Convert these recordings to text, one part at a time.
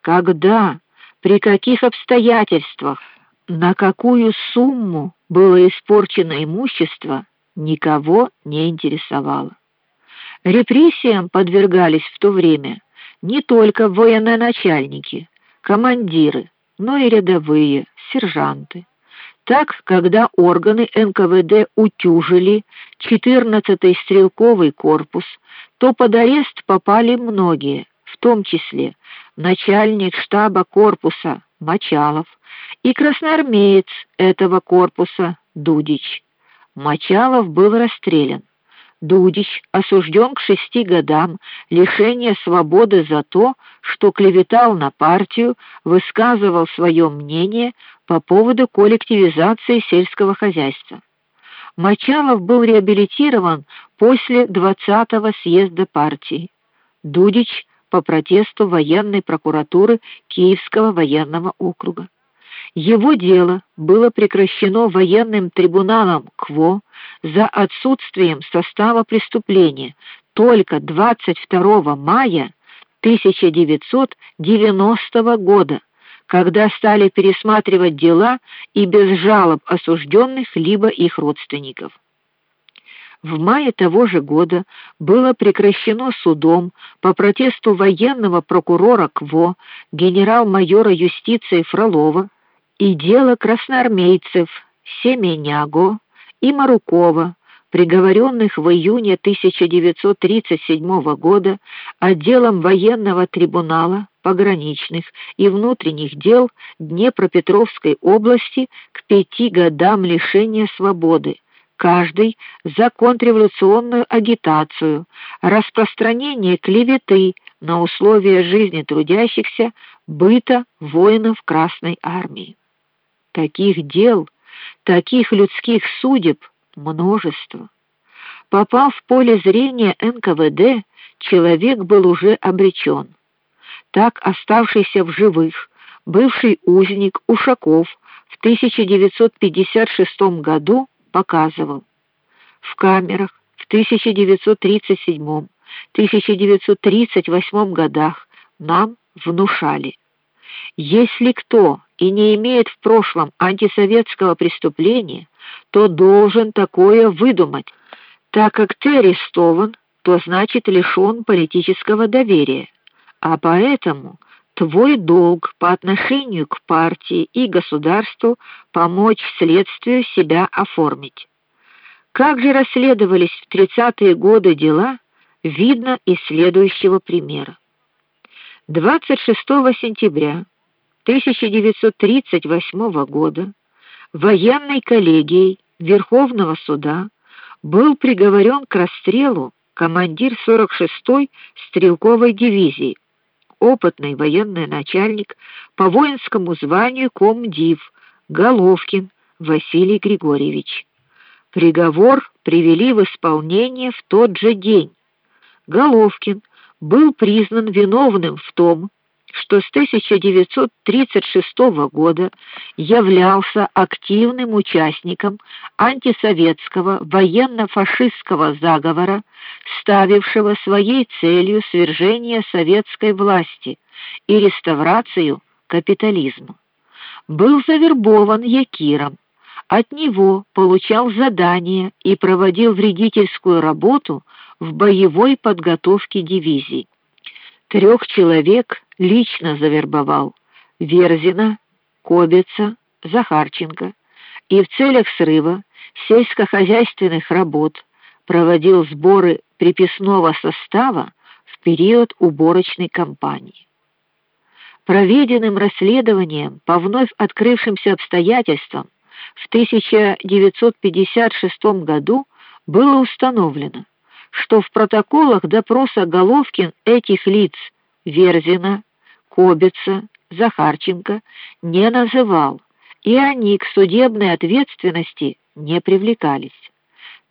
когда, при каких обстоятельствах, на какую сумму было испорчено имущество, никого не интересовало. Репрессиям подвергались в то время не только военноначальники, командиры, но и рядовые, сержанты. Так, когда органы НКВД утюжили 14-й стрелковый корпус, то под арест попали многие, в том числе начальник штаба корпуса Мочалов и красноармеец этого корпуса Дудич. Мочалов был расстрелян. Дудич осужден к шести годам лишения свободы за то, что клеветал на партию, высказывал свое мнение по поводу коллективизации сельского хозяйства. Мочалов был реабилитирован после 20-го съезда партии. Дудич по протесту военной прокуратуры Киевского военного округа. Его дело было прекращено военным трибуналом КВО за отсутствием состава преступления только 22 мая 1990 года, когда стали пересматривать дела и без жалоб осужденных либо их родственников. В мае того же года было прекращено судом по протесту военного прокурора КВО генерал-майора юстиции Фролова и дело красноармейцев Семеняго и Марукова, приговоренных в июне 1937 года отделом военного трибунала пограничных и внутренних дел Днепропетровской области к пяти годам лишения свободы каждый за контрреволюционную агитацию, распространение клеветы на условия жизни трудящихся, быта воинов Красной армии. Таких дел, таких людских судеб множество. Попав в поле зрения НКВД, человек был уже обречен. Так оставшийся в живых бывший узник Ушаков в 1956 году показывал: в камерах в 1937-1938 годах нам внушали: если кто и не имеет в прошлом антисоветского преступления, то должен такое выдумать. Так как ты арестован, то значит лишён политического доверия. А поэтому твой долг по отношению к партии и государству помочь следствию себя оформить. Как же расследовались в 30-е годы дела, видно из следующего примера. 26 сентября 1938 года военной коллегией Верховного суда был приговорен к расстрелу командир 46-й стрелковой дивизии, опытный военный начальник по воинскому званию комдив Головкин Василий Григорьевич. Приговор привели в исполнение в тот же день. Головкин был признан виновным в том, что с 1936 года являлся активным участником антисоветского военно-фашистского заговора, ставившего своей целью свержение советской власти и реставрацию капитализма. Был завербован Якиром, от него получал задания и проводил вредительскую работу в боевой подготовке дивизий. Трех человек лично завербовал: Верзина, Кобеца, Захарченко, и в целях срыва сельскохозяйственных работ проводил сборы приписного состава в период уборочной кампании. Проведенным расследованием по вновь открывшимся обстоятельствам в 1956 году было установлено, что в протоколах допроса Головкин этих лиц Верзина, Кобица, Захарченко не называл, и они к судебной ответственности не привлекались.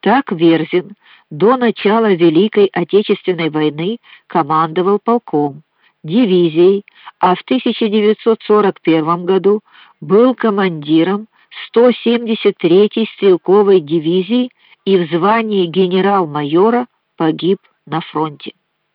Так Верзин до начала Великой Отечественной войны командовал полком, дивизией, а в 1941 году был командиром 173-й стрелковой дивизии и в звании генерал-майора погиб на фронте.